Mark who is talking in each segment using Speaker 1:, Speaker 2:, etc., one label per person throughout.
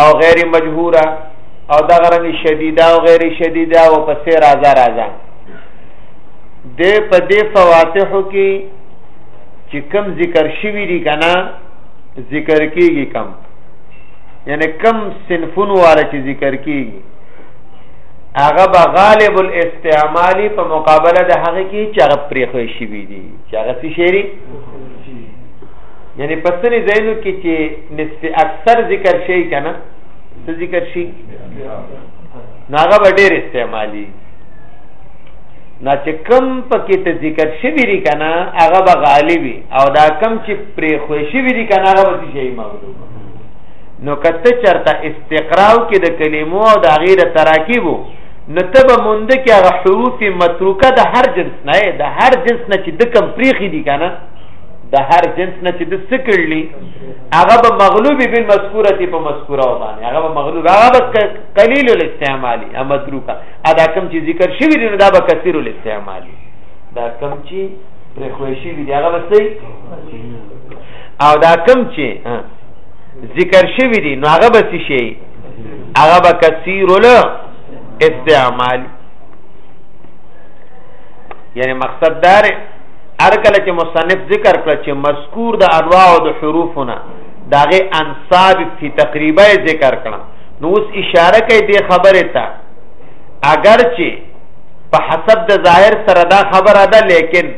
Speaker 1: او غیر مجهوره او دا غرنګ شدیده او غیر شدیده او پسې راځه راځه د په دې فواتحو کې چې کم ذکر شوی دي کنه ذکر کیږي کم یعنی کم صنفون والا چې ذکر کیږي هغه به غالب الاستعمال په مقابله د هغه کې چې هغه پرې خوښ شي دي چې هغه سي شری یعنی په سنې ځایونو کې چې نسب اکثر ذکر شي کنه څه ذکر شي ناغه به ډېر استعمالي نا چې کم پکې ته ذکر شوی دی کنه هغه به غالبي او دا کم چې پرې خوشي وی دی کنه هغه به شي مغلوب نو کته چرته استقراو کې د کلمو او د غیره تراکیبو نو ته به مونږ کې هغه حروف متروکه د هر جنس نه د هر جنس نه چې د کم پریخي دي کنه د هر جنس نه چې د سکړلی هغه به مغلوب بل مذکوره تی په مذکوره و باندې هغه به مغلوب هغه بس قلیل الاستعمالی ا متروکا ادا کم چې ذکر شوی دی دا به کثیر الاستعمالی دا کم چې پر خوښی دی هغه بس او دا کم چې ذکر شوی دی نو هغه بس شي هغه به کثیر الاستعمالی یعنی مقصد داره ار کله چې مصنف ذکر کړ چې مذکور د انواع او د حروفونه داغه انصاب فی تقریبا ذکر کړه نو اوس اشاره کوي د خبره ته اگر چې په حسب د ظاهر سره دا خبره ده لیکن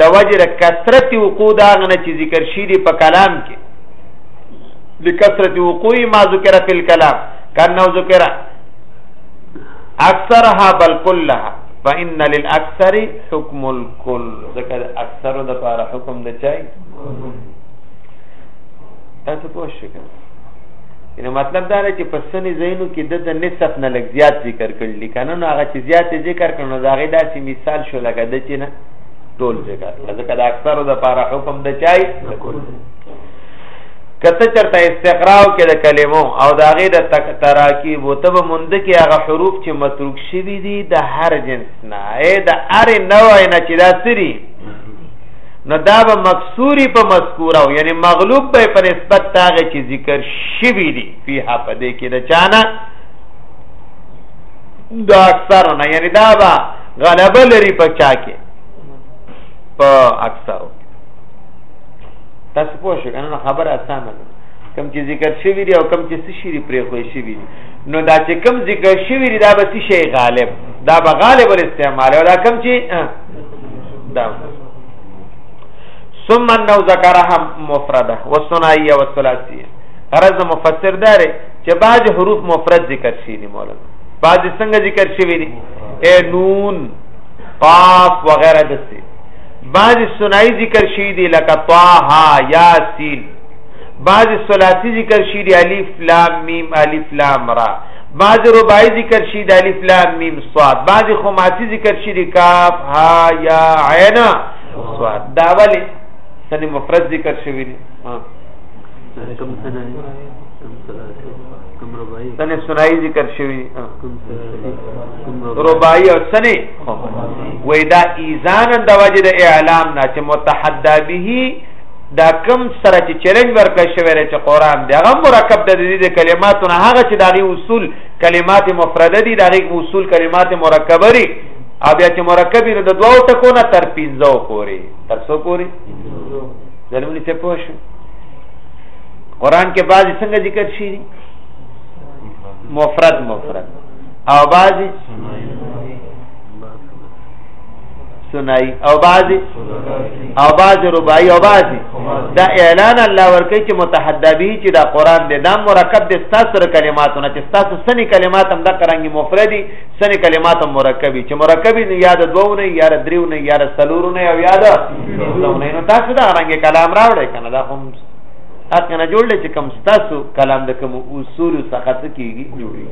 Speaker 1: د وجر کثرت وقوع دا غنه چې ذکر شي دی په کلام کې لکثرت وقوع ما ذکر فی الكلام کنه ذکر اکثرها بل كلها فان للاکثر حکم کل ذکر اکثر د پاره حکم د چای تاسو پوه شئ یعنی مطلب دا دی چې په سنې زینو کې د د نصف نه لږ زیات ذکر کړل کنه نو هغه چې زیات ذکر کړنو دا غي داسې مثال شو لکه د چې نه ټول ذکر ځکه د اکثر د پاره حکم د چای کته چرته استقراء کې د کلمو او دا غي د تراکیب او تب مند کې هغه حروف چې متروک شوی دي د هر جنس نه اې د ار نوع نه چې دا سری نو دا به مکسوری په مذکوره او یعنی مغلوب به په نسبت تاغه چې ذکر شوی دی فيها په دې کې د چانه دا اکثر نه یعنی دا به غلبه لري په چا کې په اکثر تاسو پوه شئ کنه خبره اسانه ده کم چې ذکر شوی دی او کم چې سشری پرې خوې شوی دی نو دا چې کم ذکر شوی دی دا به سشي غالب دا به غالب الاستعمال او دا کم چی دا ثم انه ذکرها مفرده والثنائيه والثلاثيه غرض مفسر دار چې بعض حروف مفرد ذکر شي دي مولانا بعض څنګه ذکر شي وي اے نون قاف وغیرہ دسته بعض ثنائی ذکر شي دي لکه طه یاسین بعض ثلاثی ذکر شي دي الف لام میم الف لام را بعض رباعی ذکر شي د الف لام میم صاد بعض خماسی ذکر شي د کاف ها یا عین صاد دا ولې سن مفرد ذکر شوی دی ها
Speaker 2: کوم سن کوم رباعی
Speaker 1: سن سنای ذکر شوی رباعی او سن وېدا ایزان د وجه د اعلام نه چې متحدا به دا کم سره چې چیلنج ورکړی شوی دی چې قران دی هغه مرکب د دې د کلماتو نه هغه چې دغه اصول کلمات مفرده دي دغه اصول کلمات مرکبه دي او بیا چې مرکب دی د دوو ټکو نه تر پنځو پورې تر څو پورې ضروري څه پوه شو قران کې بعض څنګه ذکر شي مفرد مفرد او بعض سنای او بعضی او بعضی رباعی او بعضی دا اعلان الله ورکه چې متحدبی چې دا قران دې دا مرکب دې ستاسو کلماتونه چې ستاسو سنی کلمات هم د قرانګي مفردی سنی کلمات هم مرکبی چې مرکبی نه یاد دوه نه یاد دریو نه یاد سلور نه او یاد نه نو تاسو دا رنګ کلام راوړی کنه دا هم حق نه جوړل چې کم ستاسو کلام د کوم اصول څخه کیږي جوړي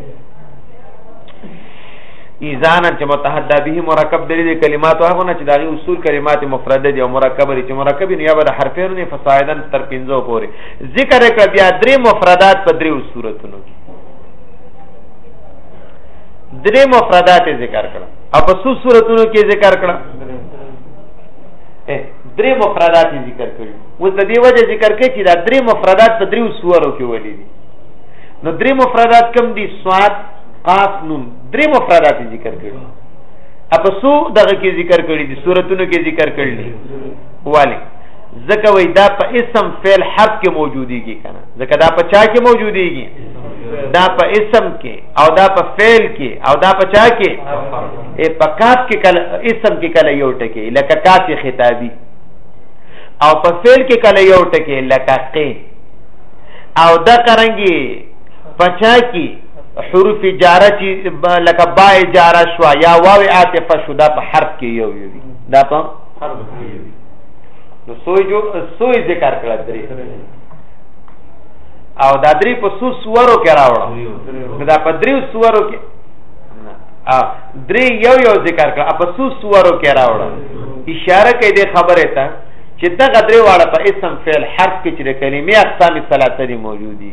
Speaker 1: ایزانا چې متحدا به مرکب دلی د کلماتو هغه نه چې داغي اصول کلمات مفرده دي او مرکب دي چې مرکب نه یا به حرفین نه فصایدن تر پنځو پورې ذکر کړ بیا درې مفردات په درې صورتونو کې درې مفردات ذکر کړ او په څو صورتونو کې ذکر کړ درې مفردات ذکر کړي اوس د دې وجه ذکر کړي چې دا درې مفردات په درې صورو کې ولې دي نو درې مفردات کم دي سواد قاف نون درې مفردات ذکر کړي اپ سو دغه کې ذکر کړي دي صورتونو کې ذکر کړي دي والي زکه وای دا په اسم فعل حرف کې موجوديږي کنه زکه دا په چا کې موجوديږي دا په اسم کې او دا په فعل کې او دا په چا کې ای په کاف کې کله اسم کې کله یو ټکی لکه کاف خطابي او په فعل کې کله یو ټکی لکه قی او دا قرانګي پچا کې حروف جاره چې لکه با جاره شو یا واو عاطفه شو دا په حرف کې یو یو دي دا په حرف کې یو نو سوی جو سوی ذکر کړل درې او دا درې په سو سورو کې راوړم دا په درې سورو کې درې یو یو ذکر کړ په سو سورو کې راوړم اشاره کوي د خبره ته چې دغه درې واړه په اسم فعل حرف کې چې د کلمې اقسام ثلاثه دي موجودي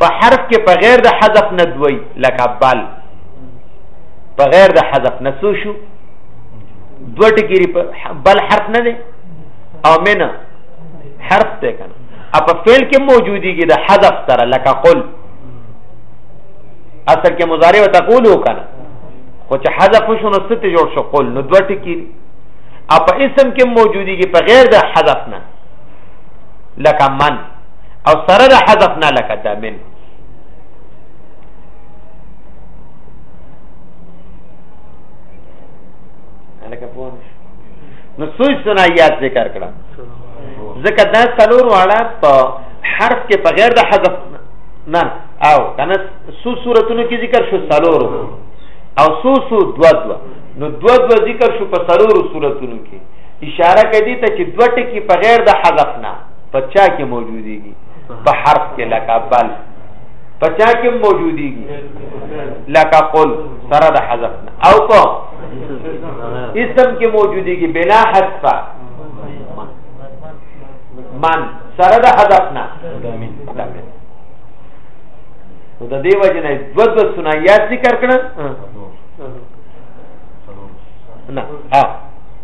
Speaker 1: په حرف کې په غیر د حذف نه دوی لکه بل په غیر د حذف نه سو شو دوه ټکیری په بل حرف نه دی او منا حرف ته کنه اپ فعل کې موجودی کې د حذف سره لکه قل اصل کې مضارع وتقول وکنه خو چې حذف شو نو ست جوړ شو قل نو دوه ټکیری اپ اسم کې موجودی کې په غیر د حذف نه لکه من او سره د حذف نه لکه دا من لکه پوه نو سوچ صنایات ذکر کړه ځکه دا څلور واړه په حرف کې په غیر د حذف نه او کنه سو صورتونو کې ذکر شو څلور او سو سو دوا دوا نو دوا دوا ذکر شو په څلور صورتونو کې اشاره کوي ته چې دوه ټکي په غیر د حذف نه په چا کې موجوديږي په حرف کې لکه بل په چا کې موجوديږي لکه قل سره د حذف او په اسم کې موجوديږي بلا حذف من سره د حذف نه نو د دې وجه نه دو دو سنایات ذکر کړه نه ها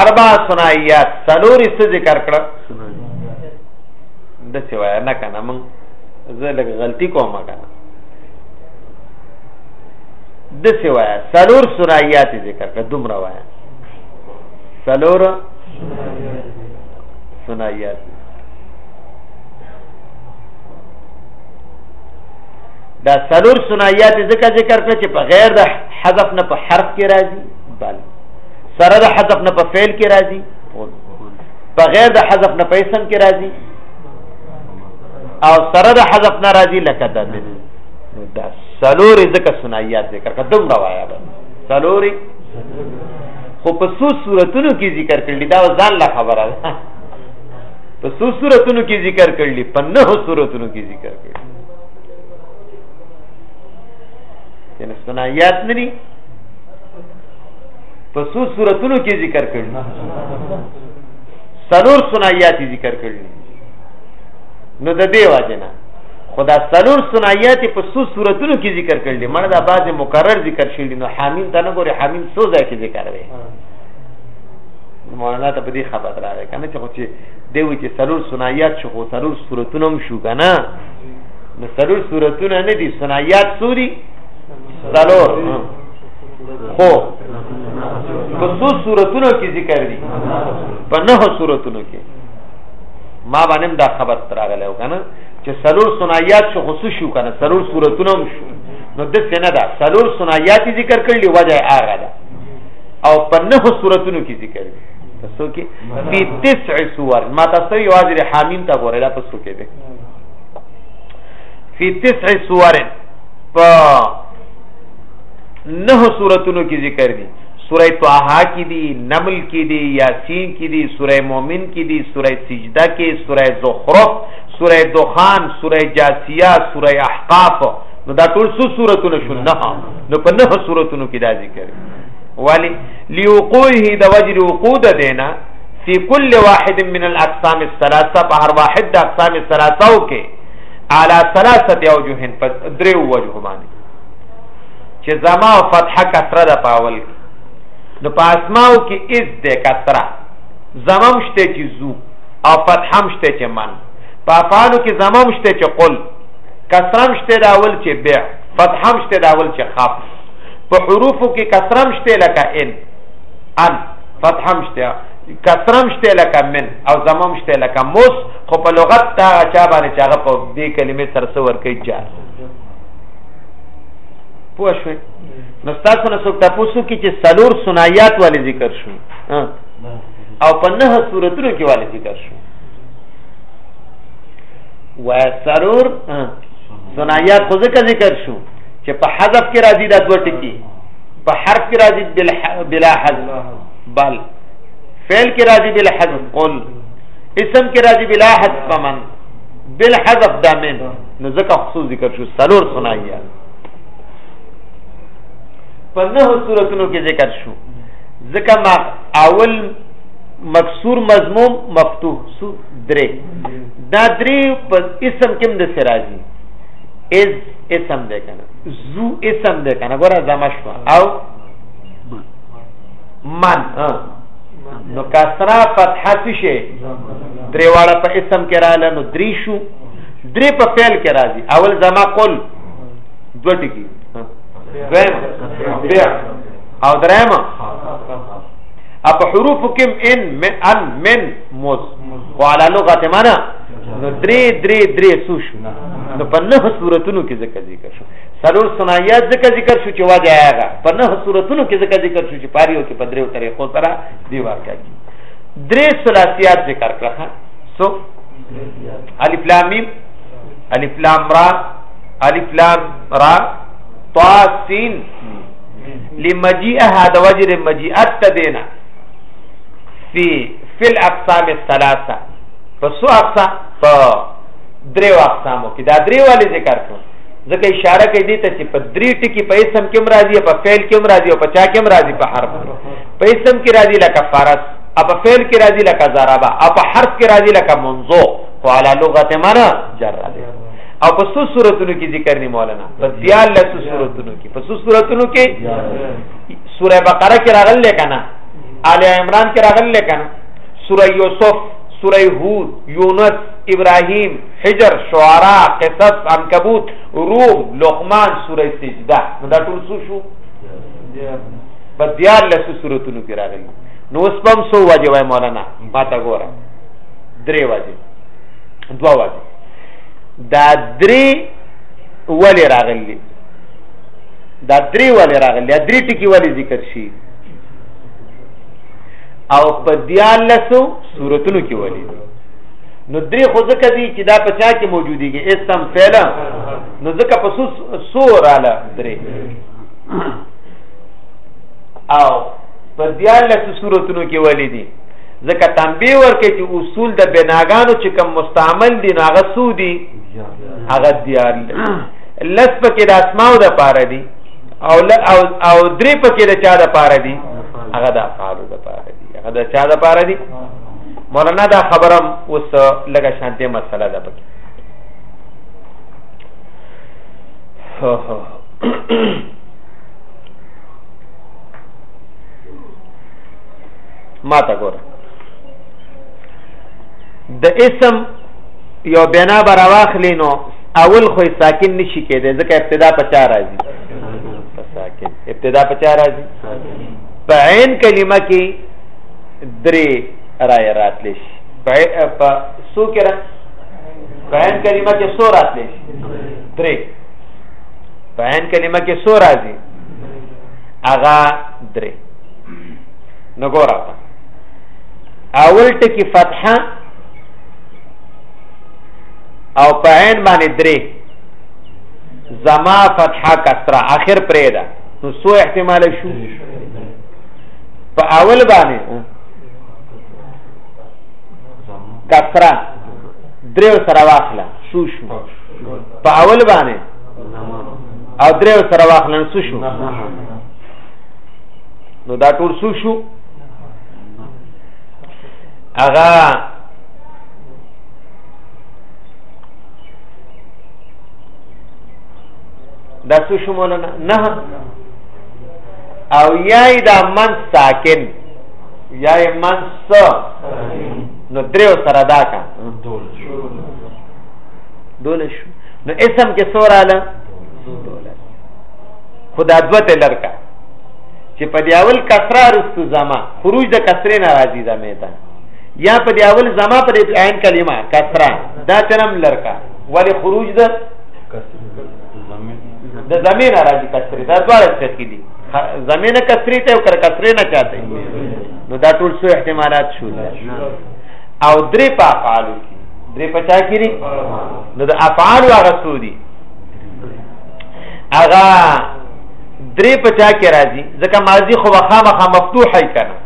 Speaker 1: اربع صنایات سلور است ذکر کړه د څه وای نه کنه مون زه لږ غلطي کوم کنه د څه وای سلور صنایات ذکر کړه دومره وای سلور صنایات دا سلور صنایات ذکر ذکر کړه چې په غیر د حذف نه په حرف کې راځي بل سره د حذف نه په فعل کې راځي په غیر د حذف نه په اسم کې راځي او سره د حذف نه راځي لکه د من دا سلوري ځکه سنایات ذکر قدم روایا ده سلوري خو په څو صورتونو کې ذکر کړل دا ځان لا خبره ده په څو صورتونو کې ذکر کړل په نه صورتونو کې ذکر کړل یعنی سنایات نه په څو صورتونو کې ذکر کړي سلور سنایات ذکر کړي نو د دې واجنه خدا سلور سنایات په څو صورتونو کې ذکر کړي مړه د بعض مکرر ذکر شوی نو حامیم ته نه ګوري حامیم څو ځای کې ذکر وي مولانا ته په دې خبر راغی کنه چې خو چې دی وی چې سلور سنایات شو خو سلور صورتونه هم شو کنه نو سلور صورتونه نه دي سنایات سوري سلور خو په څو صورتونو کې ذکر دي په نه صورتونو کې ما باندې دا خبر تراغله وکنه چې سلور سنایات شو خصوص شو کنه سلور صورتونه هم شو نو د څه نه دا سلور سنایات ذکر کړل وجه هغه ده او په نه صورتونو کې ذکر دي تاسو کې په تسع سور ما تاسو یو اجر حامیم تا ګورل تاسو کې ده په تسع سور په نه سوراتونو کې ذکر دي سوره طه کې دي نمل کې دي یاسین کې دي سوره مؤمن کې دي سوره سجده کې سوره زخرف سوره دخان سوره جاسیه سوره احقاف نو دا ټول څو سوراتونه شو نه نو په نه سوراتونو کې دا ذکر ولی لوقوعه د وجر وقوع ده دینا فی کل واحد من الاقسام الثلاثه په هر واحد د اقسام الثلاثه کې اعلی ثلاثه اوجه پس درې وجه باندې چې زما او فتح کسره د پاول کې نو په اسماو کې از د کسره زمم شته چې زو او فتح هم شته چې من په افعالو کې زمم شته چې قل کسرم شته د اول چې بع فتح هم شته د اول چې خاف په حروفو کې کسرم شته لکه ان ان فتح هم شته کسرم شته لکه من او زمم شته لکه موس خو په لغت تا چا باندې چاغه په دې کلمې سره سور کوي جار پوه شوې نو تاسو نه څوک تاسو کې چې سلور سنایات والے ذکر شو او په نه صورتونو کې والے ذکر شو و سلور سنایات خو ځکه ذکر شو چې په حذف کې راځي د دوه ټکی په حرف کې راځي بلا حذف بل فعل کې راځي بلا حذف قل اسم کې راځي بلا حذف من بلا حذف دامن نو ځکه خصوص ذکر شو سلور سنایه په نه صورتونو کې ذکر شو ځکه ما اول مکسور مضموم مفتوح سو درې دا درې په اسم کې د سراجي از اسم ده کنه زو اسم ده کنه ګوره زمشوا او من نو کسرا فتحه څه شي درې واړه په اسم کې رااله نو درې شو درې په فعل کې راځي اول زما قول دوه ټکي دویم بیا او دریم اپ حروف کم ان من ان من موس وعلى لغه معنا نو درې درې درې سو شو نو په نه صورتونو کې ذکر ذکر شو سرور صنایات ذکر ذکر شو چې واجه هغه په نه صورتونو کې ذکر ذکر شو چې پاریو کې په دریو طریقو سره دی واقع کی درې ثلاثیات ذکر کړه سو الف لام میم الف لام را الف لام را طا سین لمجيئها د وجر مجيئت تدینا فی فی الاقسام الثلاثه فسو اقسا په دریو اقسامو کې دا دریو والی ذکر کړو ځکه اشاره کوي دې ته چې په درې ټکي په اسم کې مرادي په فعل کې مرادي او په چا کې مرادي په حرف په اسم کې راځي لکه فرس اپ فعل کې راځي لکه ضربا اپ حرف کې راځي لکه منزو خو علی لغت معنا جر دی او په څو صورتونو کې ذکر نه مولانا په دیال له څو صورتونو کې په څو صورتونو کې سوره بقره کې راغله کنه آل عمران کې راغله کنه سوره یوسف سوره هود یونس ابراهیم حجر شعرا قصص عنکبوت روم لقمان سوره سجده دا ټول څه شو په دیال له صورتونو کې راغلي نو اوس پم سو وجه وای مولانا ماته ګوره درې وجه دوا وجه دا درې ولې راغلي دا درې ولې راغلي دا درې ټکی ولې ذکر شي او په دیالسو صورتونو کې ولې نو درې خو ځکه دي چې دا په چا کې موجوديږي اسم فعل نو ځکه په سو سوراله درې او په دیالس صورتونو کې ولې دي ځکه تنبیه ورکړي چې اصول د بناګانو چې کم مستعمل دي نو هغه څو دي هغه دیالس لس پکې د اسماو د پاره دي او او او درې پکې د چا د پاره دي هغه د افعال د پاره دي هغه د چا د پاره دي مولانا دا خبرم اوس لګه شانته مسله ده پکې ها ها ما ته ګور د اسم یو بنا بر واخلی نو اول خو ساکن نشي کېدی ځکه ابتدا په چا راځي په ساکن ابتدا په چا راځي په عین کلمه کې درې رای راتلی شي په سو کې را په عین کلمه کې سو راتلی شي درې په عین کلمه کې سو راځي اغا درې نو ګور اته اول ټکی فتحه او په عین باندې درې زما فتحه کسره اخر پرې ده نو سو احتمال شو په اول باندې کسره درې سره واخله شو شو په اول باندې او درې سره واخلن څه شو نو دا ټول څه شو اغا دا څه شو مولانا نه او یای دا من ساکن یای من س نو درې سره دا کا دول شو نو اسم کې څو رااله خدا دوه ته لرکا چې په دی اول کسره رستو زما خروج د کسرې ناراضي ده میته یا په دی اول زما په دې عین کلمه کسره دا ترم لرکا ولی خروج د د زمين راځي کسرې دا دواړه څه کې دي زمينه کسرې ته او کر کسرې نه چاته نو دا ټول څو احتمالات شول او درې په افعال کې درې پچا کړي نو د افعال هغه څو دي هغه درې پچا کې راځي ځکه ماضی خو خامخا مفتوح هي کنه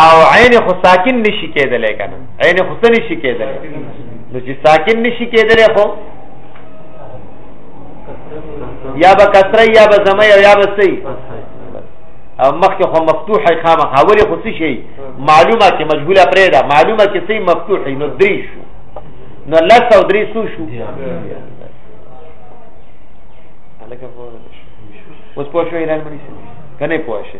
Speaker 1: او عین خو ساکن نشي کېدل کنه عین خو سن نشي کېدل نو چې ساکن نشي کېدل خو یا به کسره یا به زمه یا به سي او مخکې خو مفتوح هي خامخا ولې خو څه شي معلومه کې مجهوله پرې ده معلومه کې سي مفتوح نو درې شو نو لس او درې سو شو اوس پوه شو ایران مړي شي کنه پوه شي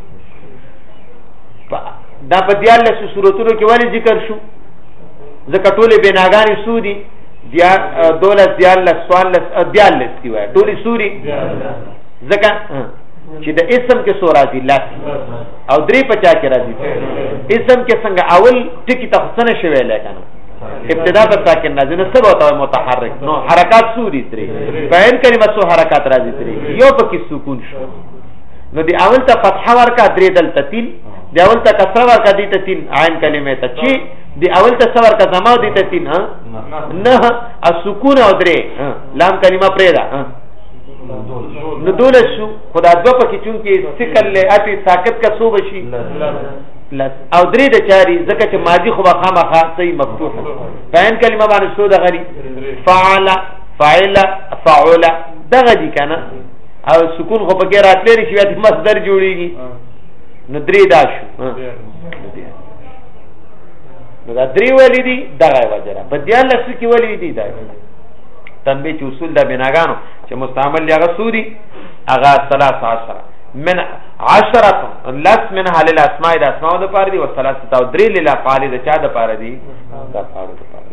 Speaker 1: دا په دیالس صورتونو کې ولی ذکر شو ځکه ټولې بناګانې سودي دیا دولس دیالس سوالس دیالس دی وای ټولې سوري ځکه چې د اسم کې سورازي لس او درې په چا کې راځي اسم کې څنګه اول ټکی تخصنه شوی لکنه ابتدا په ساکن نه نه سره وته متحرک نو حرکات سوري درې فعل کلمه سو حرکات راځي درې یو پکې سکون شو نو دی اول ته فتحه ورکا درې دل تتین دی اول ته کسره ورکا دی تتین عین کلمه ته چی دی اول ته سور کا زما دی تتین ها نه السکون او درې لام کلمه پرې ده نو دولس شو خدا دو پکې چون کې سکل له اتی ساکت کا سو بشي لس او درې د چاري ځکه چې ماضي خو خامہ خاصي مفتوح فین کلمه باندې سو د غري فعل فعل فعل دغه دي کنه او سکون خو پکې راتلې شي چې مصدر جوړيږي نو درې دا شو نو دا درې ولې دي دغه وجره په دې لاسو کې ولې دي دا تنبيه چې اصول د بناګانو چې مستعمل لغه سوري اغا 13 من عشرت لس من حال الاسماء د اسماء د پاره دي او ثلاثه او درې لیلا فعال د چا د پاره دي د فعال د پاره